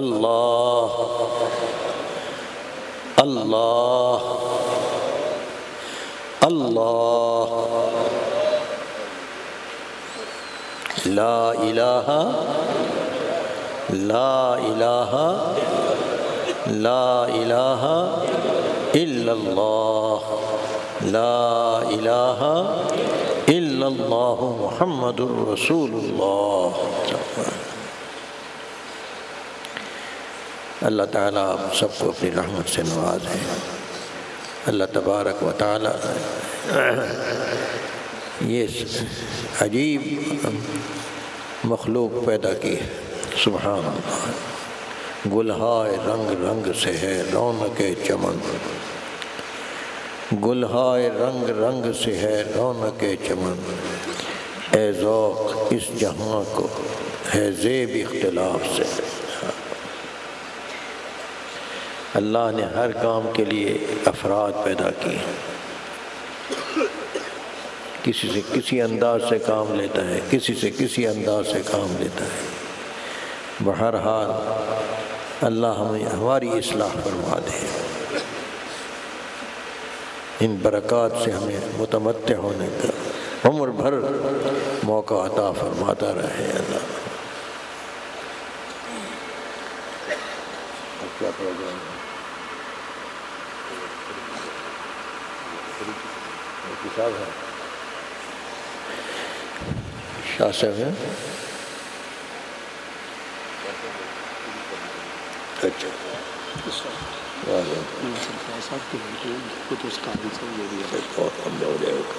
الله. الله. الله. لا إله. لا إله. لا إله إلا الله لا إله إلا الله محمد رسول الله. اللہ تعالیٰ آپ سب کو اپنی رحمت سے نوازے اللہ تبارک و تعالیٰ یہ عجیب مخلوق پیدا کی ہے۔ سبحان اللہ۔ گلہائے رنگ رنگ سے ہے، رونق چمن۔ گلہائے رنگ رنگ سے ہے، رونق چمن۔ اے ذوق اس جہاں کو، ہے زیب اختلاف سے۔ اللہ نے ہر کام کے لیے افراد پیدا کیے۔ کسی سے کسی انداز سے کام لیتا ہے، کسی سے کسی انداز سے کام لیتا ہے۔ بہرحال اللہ ہمیں، ہماری اصلاح فرما دے۔ ان برکات سے ہمیں متمتع ہونے کا عمر بھر موقع عطا فرماتا رہے۔ اللہ Akla programı. Kitap var. Şahsen mi? Kaçak. Var. Sarf gibi bir kutu skaldı. Oraya yok. Oraya yok.